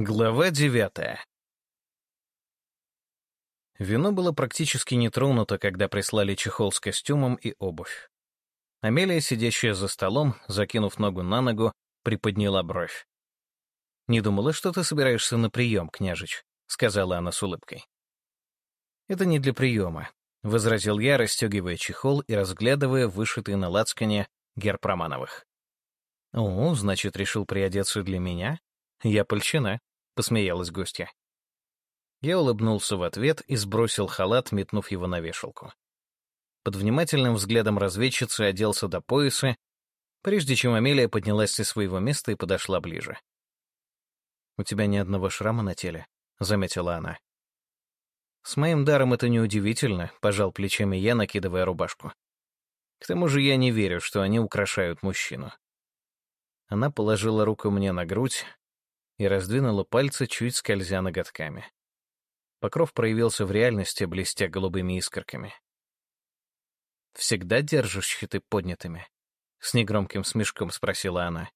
Глава девятая Вино было практически не тронуто, когда прислали чехол с костюмом и обувь. Амелия, сидящая за столом, закинув ногу на ногу, приподняла бровь. «Не думала, что ты собираешься на прием, княжич», — сказала она с улыбкой. «Это не для приема», — возразил я, расстегивая чехол и разглядывая вышитый на лацкане герб Романовых. «О, значит, решил приодеться для меня? Я польщена», — посмеялась гостья. Я улыбнулся в ответ и сбросил халат, метнув его на вешалку. Под внимательным взглядом разведчицы оделся до пояса, прежде чем Амелия поднялась со своего места и подошла ближе. «У тебя ни одного шрама на теле», — заметила она. «С моим даром это неудивительно», — пожал плечами я, накидывая рубашку. «К тому же я не верю, что они украшают мужчину». Она положила руку мне на грудь и раздвинула пальцы, чуть скользя ноготками. Покров проявился в реальности, блестя голубыми искорками. «Всегда держишь щиты поднятыми?» — с негромким смешком спросила она.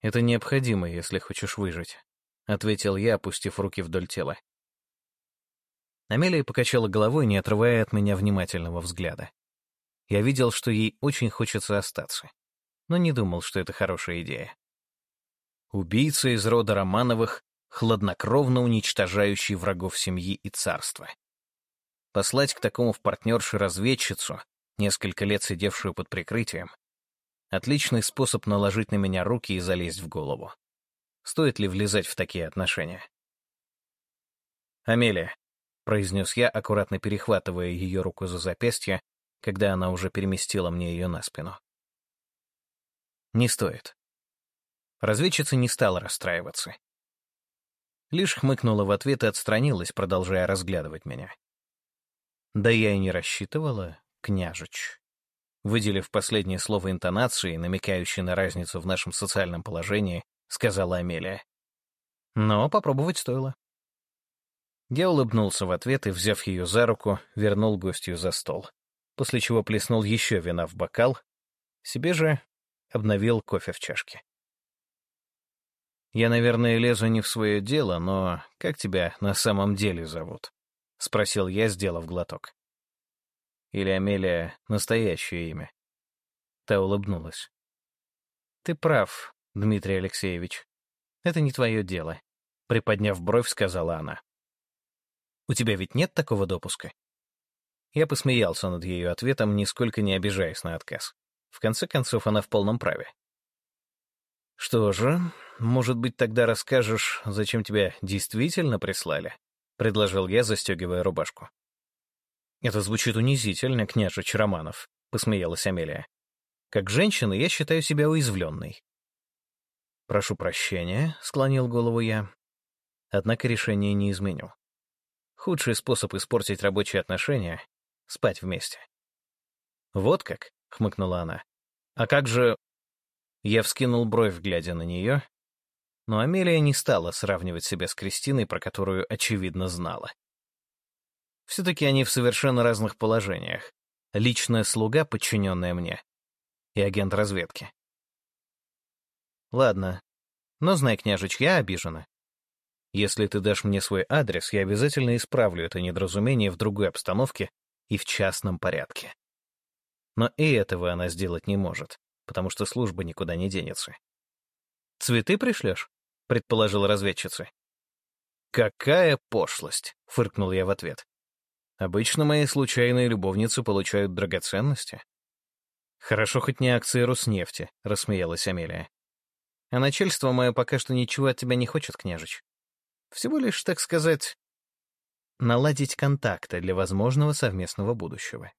«Это необходимо, если хочешь выжить», — ответил я, опустив руки вдоль тела. Амелия покачала головой, не отрывая от меня внимательного взгляда. Я видел, что ей очень хочется остаться но не думал, что это хорошая идея. Убийца из рода Романовых, хладнокровно уничтожающий врагов семьи и царства. Послать к такому в партнерши разведчицу, несколько лет сидевшую под прикрытием, отличный способ наложить на меня руки и залезть в голову. Стоит ли влезать в такие отношения? «Амелия», — произнес я, аккуратно перехватывая ее руку за запястье, когда она уже переместила мне ее на спину. Не стоит. Разведчица не стала расстраиваться. Лишь хмыкнула в ответ и отстранилась, продолжая разглядывать меня. Да я и не рассчитывала, княжич. Выделив последнее слово интонации, намекающей на разницу в нашем социальном положении, сказала Амелия. Но попробовать стоило. Я улыбнулся в ответ и, взяв ее за руку, вернул гостью за стол, после чего плеснул еще вина в бокал, себе же обновил кофе в чашке. «Я, наверное, лезу не в свое дело, но как тебя на самом деле зовут?» — спросил я, сделав глоток. «Или Амелия — настоящее имя?» Та улыбнулась. «Ты прав, Дмитрий Алексеевич. Это не твое дело», — приподняв бровь, сказала она. «У тебя ведь нет такого допуска?» Я посмеялся над ее ответом, нисколько не обижаясь на отказ. В конце концов, она в полном праве. «Что же, может быть, тогда расскажешь, зачем тебя действительно прислали?» — предложил я, застегивая рубашку. «Это звучит унизительно, княжич Романов», — посмеялась Амелия. «Как женщина я считаю себя уязвленной». «Прошу прощения», — склонил голову я. Однако решение не изменю. Худший способ испортить рабочие отношения — спать вместе. «Вот как?» — хмыкнула она. «А как же...» Я вскинул бровь, глядя на нее, но Амелия не стала сравнивать себя с Кристиной, про которую, очевидно, знала. Все-таки они в совершенно разных положениях. Личная слуга, подчиненная мне, и агент разведки. Ладно, но знай, княжич, я обижена. Если ты дашь мне свой адрес, я обязательно исправлю это недоразумение в другой обстановке и в частном порядке. Но и этого она сделать не может, потому что служба никуда не денется. «Цветы пришлешь?» — предположила разведчица. «Какая пошлость!» — фыркнул я в ответ. «Обычно мои случайные любовницы получают драгоценности». «Хорошо хоть не акции Роснефти», — рассмеялась Амелия. «А начальство мое пока что ничего от тебя не хочет, княжич. Всего лишь, так сказать, наладить контакты для возможного совместного будущего.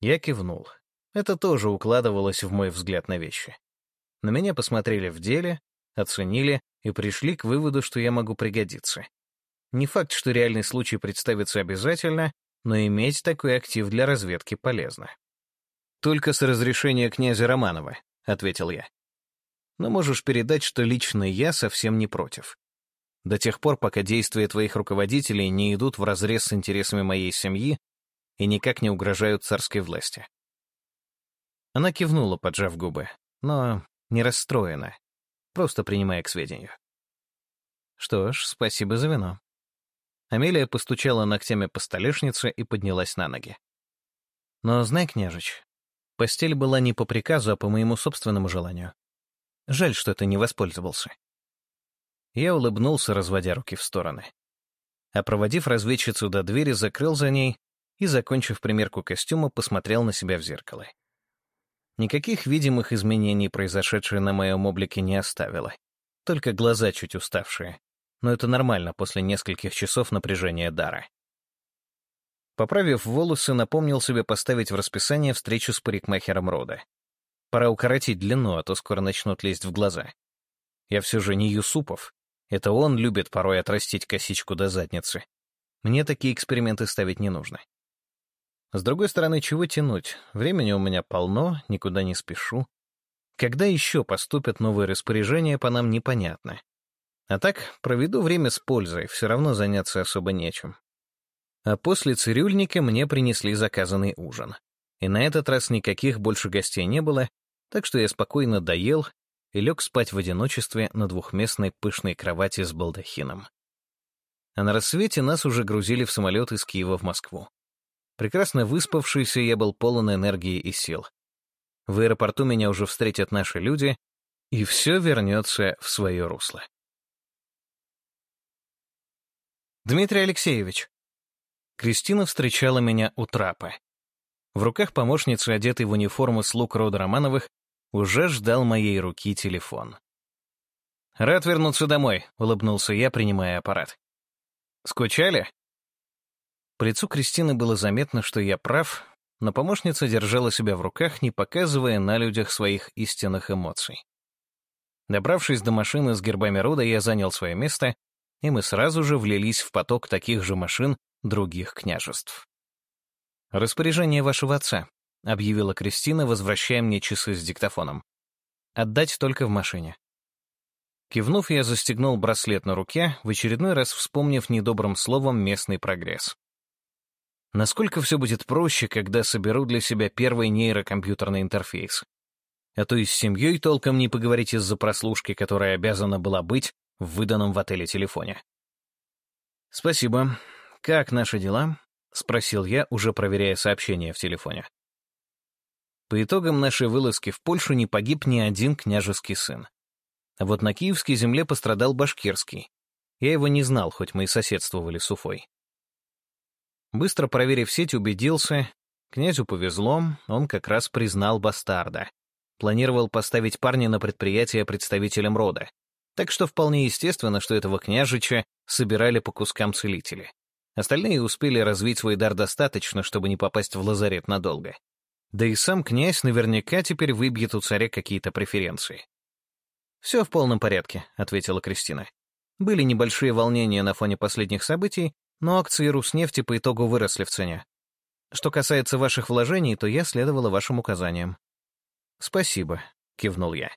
Я кивнул. Это тоже укладывалось в мой взгляд на вещи. На меня посмотрели в деле, оценили и пришли к выводу, что я могу пригодиться. Не факт, что реальный случай представится обязательно, но иметь такой актив для разведки полезно. «Только с разрешения князя Романова», — ответил я. «Но можешь передать, что лично я совсем не против. До тех пор, пока действия твоих руководителей не идут вразрез с интересами моей семьи и никак не угрожают царской власти. Она кивнула, поджав губы, но не расстроена, просто принимая к сведению. Что ж, спасибо за вино. Амелия постучала ногтями по столешнице и поднялась на ноги. Но знай, княжич, постель была не по приказу, а по моему собственному желанию. Жаль, что ты не воспользовался. Я улыбнулся, разводя руки в стороны. А проводив разведчицу до двери, закрыл за ней и, закончив примерку костюма, посмотрел на себя в зеркало. Никаких видимых изменений, произошедшее на моем облике, не оставило. Только глаза чуть уставшие. Но это нормально после нескольких часов напряжения дара. Поправив волосы, напомнил себе поставить в расписание встречу с парикмахером рода. Пора укоротить длину, а то скоро начнут лезть в глаза. Я все же не Юсупов. Это он любит порой отрастить косичку до задницы. Мне такие эксперименты ставить не нужно. С другой стороны, чего тянуть? Времени у меня полно, никуда не спешу. Когда еще поступят новые распоряжения, по нам непонятно. А так, проведу время с пользой, все равно заняться особо нечем. А после цирюльника мне принесли заказанный ужин. И на этот раз никаких больше гостей не было, так что я спокойно доел и лег спать в одиночестве на двухместной пышной кровати с балдахином. А на рассвете нас уже грузили в самолет из Киева в Москву. Прекрасно выспавшийся, я был полон энергии и сил. В аэропорту меня уже встретят наши люди, и все вернется в свое русло. Дмитрий Алексеевич. Кристина встречала меня у трапа. В руках помощницы, одетой в униформу слуг рода Романовых, уже ждал моей руки телефон. «Рад вернуться домой», — улыбнулся я, принимая аппарат. «Скучали?» По лицу Кристины было заметно, что я прав, но помощница держала себя в руках, не показывая на людях своих истинных эмоций. Добравшись до машины с гербами рода, я занял свое место, и мы сразу же влились в поток таких же машин других княжеств. «Распоряжение вашего отца», — объявила Кристина, возвращая мне часы с диктофоном. «Отдать только в машине». Кивнув, я застегнул браслет на руке, в очередной раз вспомнив недобрым словом местный прогресс. Насколько все будет проще, когда соберу для себя первый нейрокомпьютерный интерфейс. А то и с семьей толком не поговорить из-за прослушки, которая обязана была быть в выданном в отеле телефоне. «Спасибо. Как наши дела?» — спросил я, уже проверяя сообщения в телефоне. По итогам нашей вылазки в Польшу не погиб ни один княжеский сын. А вот на киевской земле пострадал башкирский. Я его не знал, хоть мы и соседствовали с Уфой. Быстро проверив сеть, убедился, князю повезло, он как раз признал бастарда. Планировал поставить парня на предприятие представителем рода. Так что вполне естественно, что этого княжича собирали по кускам целители. Остальные успели развить свой дар достаточно, чтобы не попасть в лазарет надолго. Да и сам князь наверняка теперь выбьет у царя какие-то преференции. «Все в полном порядке», — ответила Кристина. Были небольшие волнения на фоне последних событий, но акции Руснефти по итогу выросли в цене. Что касается ваших вложений, то я следовала вашим указаниям. «Спасибо», — кивнул я.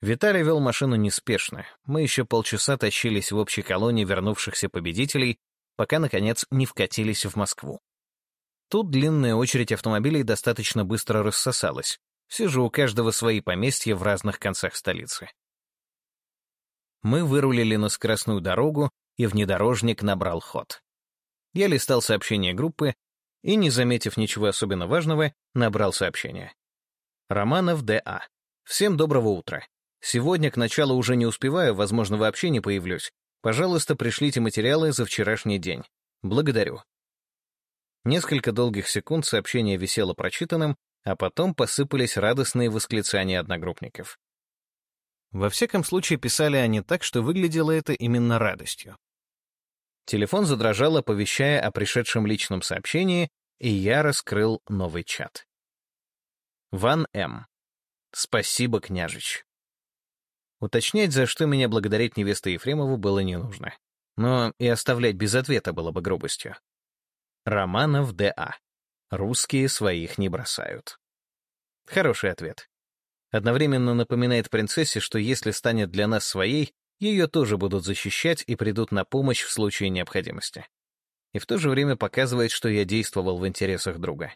Виталий вел машину неспешно. Мы еще полчаса тащились в общей колонии вернувшихся победителей, пока, наконец, не вкатились в Москву. Тут длинная очередь автомобилей достаточно быстро рассосалась. Все же у каждого свои поместья в разных концах столицы. Мы вырулили на скоростную дорогу, и внедорожник набрал ход. Я листал сообщения группы и, не заметив ничего особенно важного, набрал сообщение. Романов Д.А. Всем доброго утра. Сегодня к началу уже не успеваю, возможно, вообще не появлюсь. Пожалуйста, пришлите материалы за вчерашний день. Благодарю. Несколько долгих секунд сообщение висело прочитанным, а потом посыпались радостные восклицания одногруппников. Во всяком случае, писали они так, что выглядело это именно радостью. Телефон задрожал, оповещая о пришедшем личном сообщении, и я раскрыл новый чат. Ван М. Спасибо, княжич. Уточнять, за что меня благодарить невеста Ефремову, было не нужно. Но и оставлять без ответа было бы грубостью. Романов Д.А. Русские своих не бросают. Хороший ответ. Одновременно напоминает принцессе, что если станет для нас своей, ее тоже будут защищать и придут на помощь в случае необходимости. И в то же время показывает, что я действовал в интересах друга.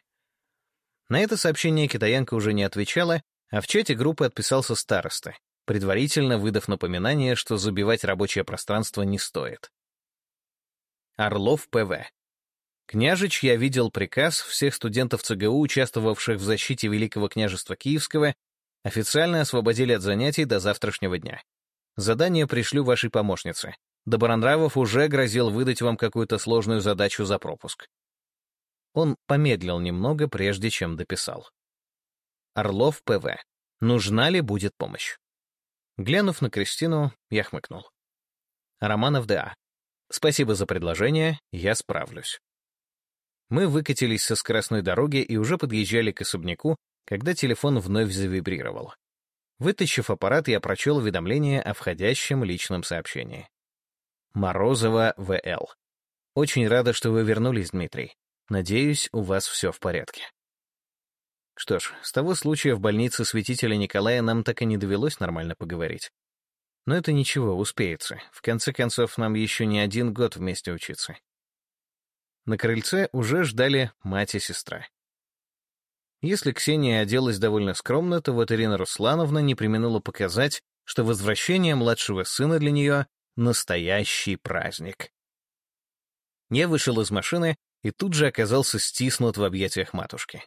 На это сообщение китаянка уже не отвечала, а в чате группы отписался староста, предварительно выдав напоминание, что забивать рабочее пространство не стоит. Орлов ПВ. Княжич я видел приказ всех студентов ЦГУ, участвовавших в защите Великого княжества Киевского, официально освободили от занятий до завтрашнего дня. Задание пришлю вашей помощнице. Добронравов уже грозил выдать вам какую-то сложную задачу за пропуск. Он помедлил немного, прежде чем дописал. Орлов ПВ. Нужна ли будет помощь? Глянув на Кристину, я хмыкнул. Романов ДА. Спасибо за предложение, я справлюсь. Мы выкатились со скоростной дороги и уже подъезжали к особняку, когда телефон вновь завибрировал. Вытащив аппарат, я прочел уведомление о входящем личном сообщении. Морозова В.Л. Очень рада, что вы вернулись, Дмитрий. Надеюсь, у вас все в порядке. Что ж, с того случая в больнице святителя Николая нам так и не довелось нормально поговорить. Но это ничего, успеется. В конце концов, нам еще не один год вместе учиться. На крыльце уже ждали мать и сестра. Если Ксения оделась довольно скромно, то вот Ирина Руслановна не применула показать, что возвращение младшего сына для нее — настоящий праздник. Я вышел из машины и тут же оказался стиснут в объятиях матушки.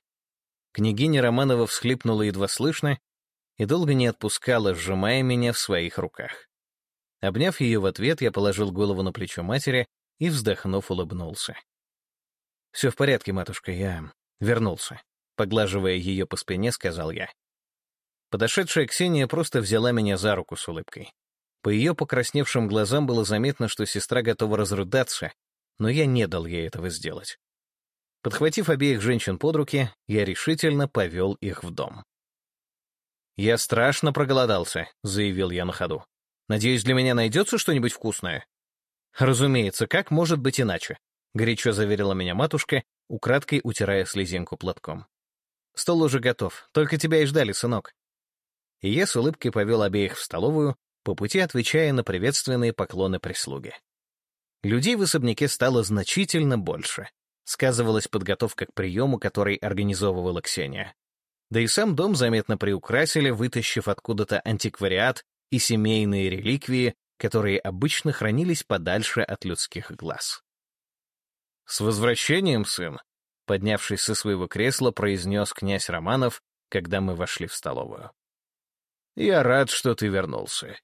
Княгиня Романова всхлипнула едва слышно и долго не отпускала, сжимая меня в своих руках. Обняв ее в ответ, я положил голову на плечо матери и, вздохнув, улыбнулся. «Все в порядке, матушка, я вернулся», — поглаживая ее по спине, сказал я. Подошедшая Ксения просто взяла меня за руку с улыбкой. По ее покрасневшим глазам было заметно, что сестра готова разрыдаться, но я не дал ей этого сделать. Подхватив обеих женщин под руки, я решительно повел их в дом. «Я страшно проголодался», — заявил я на ходу. «Надеюсь, для меня найдется что-нибудь вкусное?» «Разумеется, как может быть иначе?» — горячо заверила меня матушка, украдкой утирая слезинку платком. «Стол уже готов, только тебя и ждали, сынок». И я с улыбкой повел обеих в столовую, по пути отвечая на приветственные поклоны прислуги. Людей в особняке стало значительно больше сказывалась подготовка к приему, который организовывала Ксения. Да и сам дом заметно приукрасили, вытащив откуда-то антиквариат и семейные реликвии, которые обычно хранились подальше от людских глаз. «С возвращением, сын!» — поднявшись со своего кресла, произнес князь Романов, когда мы вошли в столовую. «Я рад, что ты вернулся».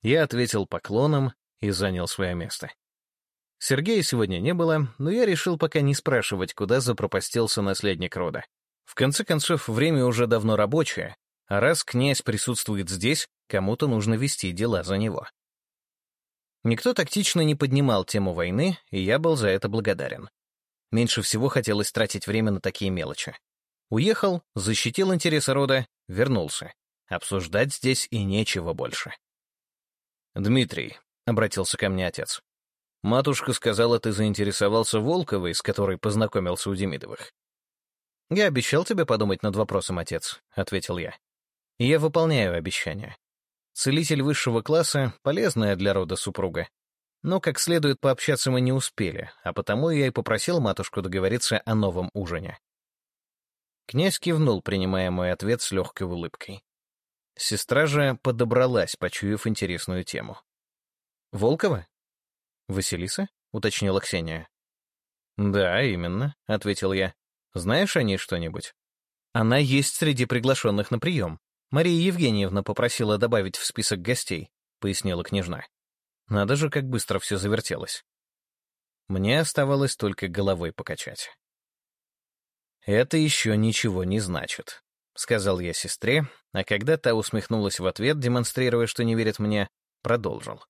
Я ответил поклоном и занял свое место. Сергея сегодня не было, но я решил пока не спрашивать, куда запропастился наследник рода. В конце концов, время уже давно рабочее, а раз князь присутствует здесь, кому-то нужно вести дела за него. Никто тактично не поднимал тему войны, и я был за это благодарен. Меньше всего хотелось тратить время на такие мелочи. Уехал, защитил интересы рода, вернулся. Обсуждать здесь и нечего больше. «Дмитрий», — обратился ко мне отец, Матушка сказала, ты заинтересовался Волковой, с которой познакомился у Демидовых. «Я обещал тебе подумать над вопросом, отец», — ответил я. «И я выполняю обещание. Целитель высшего класса — полезная для рода супруга. Но как следует пообщаться мы не успели, а потому я и попросил матушку договориться о новом ужине». Князь кивнул, принимая мой ответ с легкой улыбкой. Сестра же подобралась, почуяв интересную тему. «Волкова?» «Василиса?» — уточнила Ксения. «Да, именно», — ответил я. «Знаешь о ней что-нибудь?» «Она есть среди приглашенных на прием. Мария Евгеньевна попросила добавить в список гостей», — пояснила княжна. «Надо же, как быстро все завертелось». Мне оставалось только головой покачать. «Это еще ничего не значит», — сказал я сестре, а когда та усмехнулась в ответ, демонстрируя, что не верит мне, продолжил.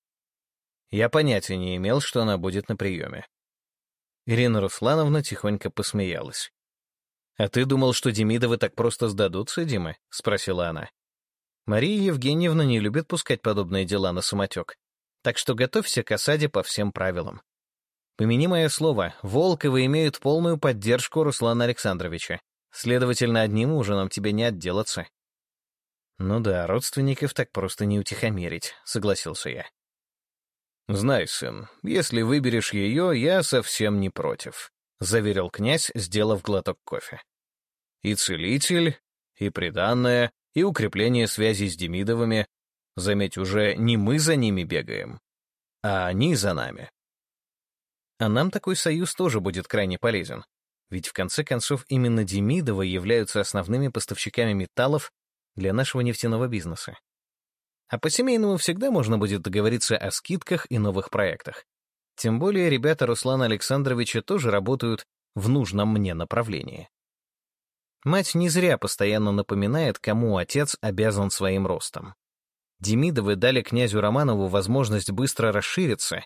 Я понятия не имел, что она будет на приеме. Ирина Руслановна тихонько посмеялась. «А ты думал, что Демидовы так просто сдадутся, Дима?» — спросила она. «Мария Евгеньевна не любит пускать подобные дела на самотек, так что готовься к осаде по всем правилам. Помяни мое слово, Волковы имеют полную поддержку Руслана Александровича, следовательно, одним ужином тебе не отделаться». «Ну да, родственников так просто не утихомирить», — согласился я. «Знай, сын, если выберешь ее, я совсем не против», — заверил князь, сделав глоток кофе. «И целитель, и приданное, и укрепление связи с Демидовыми Заметь, уже не мы за ними бегаем, а они за нами. А нам такой союз тоже будет крайне полезен. Ведь в конце концов именно Демидовы являются основными поставщиками металлов для нашего нефтяного бизнеса. А по-семейному всегда можно будет договориться о скидках и новых проектах. Тем более ребята Руслана Александровича тоже работают в нужном мне направлении. Мать не зря постоянно напоминает, кому отец обязан своим ростом. Демидовы дали князю Романову возможность быстро расшириться,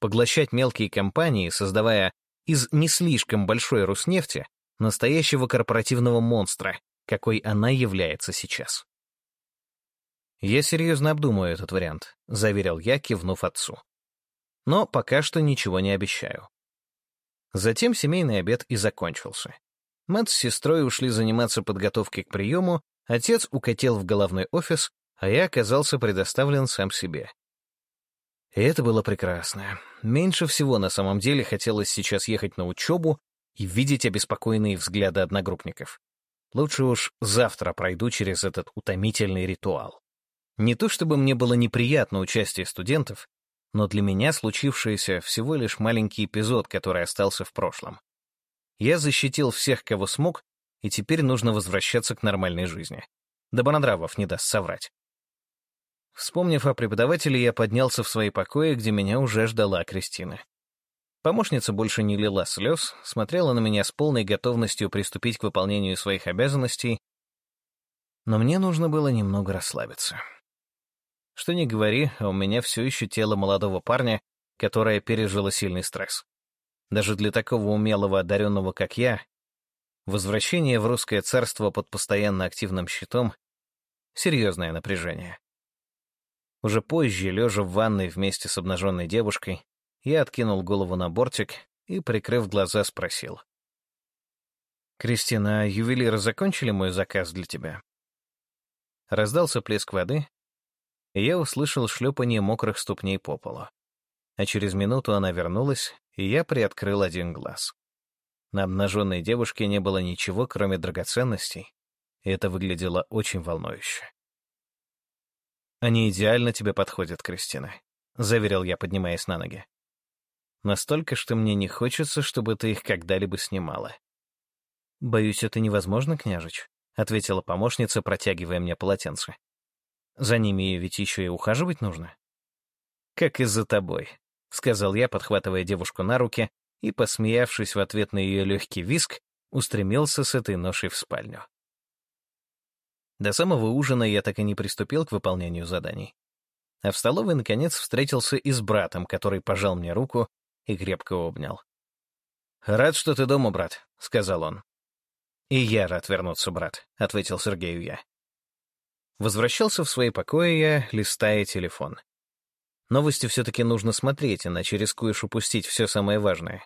поглощать мелкие компании, создавая из не слишком большой Руснефти настоящего корпоративного монстра, какой она является сейчас. «Я серьезно обдумаю этот вариант», — заверил я, кивнув отцу. «Но пока что ничего не обещаю». Затем семейный обед и закончился. Мать с сестрой ушли заниматься подготовкой к приему, отец укатил в головной офис, а я оказался предоставлен сам себе. И это было прекрасно. Меньше всего на самом деле хотелось сейчас ехать на учебу и видеть обеспокоенные взгляды одногруппников. Лучше уж завтра пройду через этот утомительный ритуал. Не то чтобы мне было неприятно участие студентов, но для меня случившееся всего лишь маленький эпизод, который остался в прошлом. Я защитил всех, кого смог, и теперь нужно возвращаться к нормальной жизни. Добронравов не даст соврать. Вспомнив о преподавателе, я поднялся в свои покои, где меня уже ждала Кристина. Помощница больше не лила слез, смотрела на меня с полной готовностью приступить к выполнению своих обязанностей, но мне нужно было немного расслабиться. Что ни говори, а у меня все еще тело молодого парня, которое пережило сильный стресс. Даже для такого умелого одаренного, как я, возвращение в русское царство под постоянно активным щитом — серьезное напряжение. Уже позже, лежа в ванной вместе с обнаженной девушкой, я откинул голову на бортик и, прикрыв глаза, спросил. «Кристина, ювелиры закончили мой заказ для тебя?» Раздался плеск воды, и я услышал шлепание мокрых ступней по полу. А через минуту она вернулась, и я приоткрыл один глаз. На обнаженной девушке не было ничего, кроме драгоценностей, и это выглядело очень волнующе. «Они идеально тебе подходят, Кристина», — заверил я, поднимаясь на ноги. «Настолько, что мне не хочется, чтобы ты их когда-либо снимала». «Боюсь, это невозможно, княжич», — ответила помощница, протягивая мне полотенце. За ними ведь еще и ухаживать нужно. «Как и за тобой», — сказал я, подхватывая девушку на руки и, посмеявшись в ответ на ее легкий виск, устремился с этой ношей в спальню. До самого ужина я так и не приступил к выполнению заданий. А в столовой, наконец, встретился и с братом, который пожал мне руку и крепко обнял. «Рад, что ты дома, брат», — сказал он. «И я рад вернуться, брат», — ответил Сергею я. Возвращался в свои покои я, листая телефон. Новости все-таки нужно смотреть, иначе рискуешь упустить все самое важное.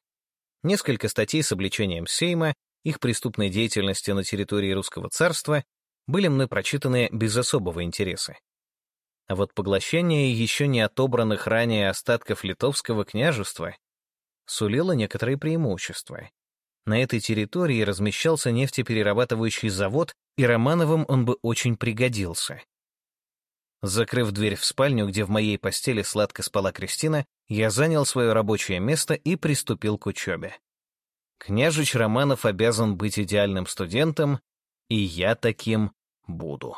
Несколько статей с обличением Сейма, их преступной деятельности на территории Русского царства были мной прочитаны без особого интереса. А вот поглощение еще не отобранных ранее остатков литовского княжества сулило некоторые преимущества. На этой территории размещался нефтеперерабатывающий завод, и Романовым он бы очень пригодился. Закрыв дверь в спальню, где в моей постели сладко спала Кристина, я занял свое рабочее место и приступил к учебе. Княжич Романов обязан быть идеальным студентом, и я таким буду.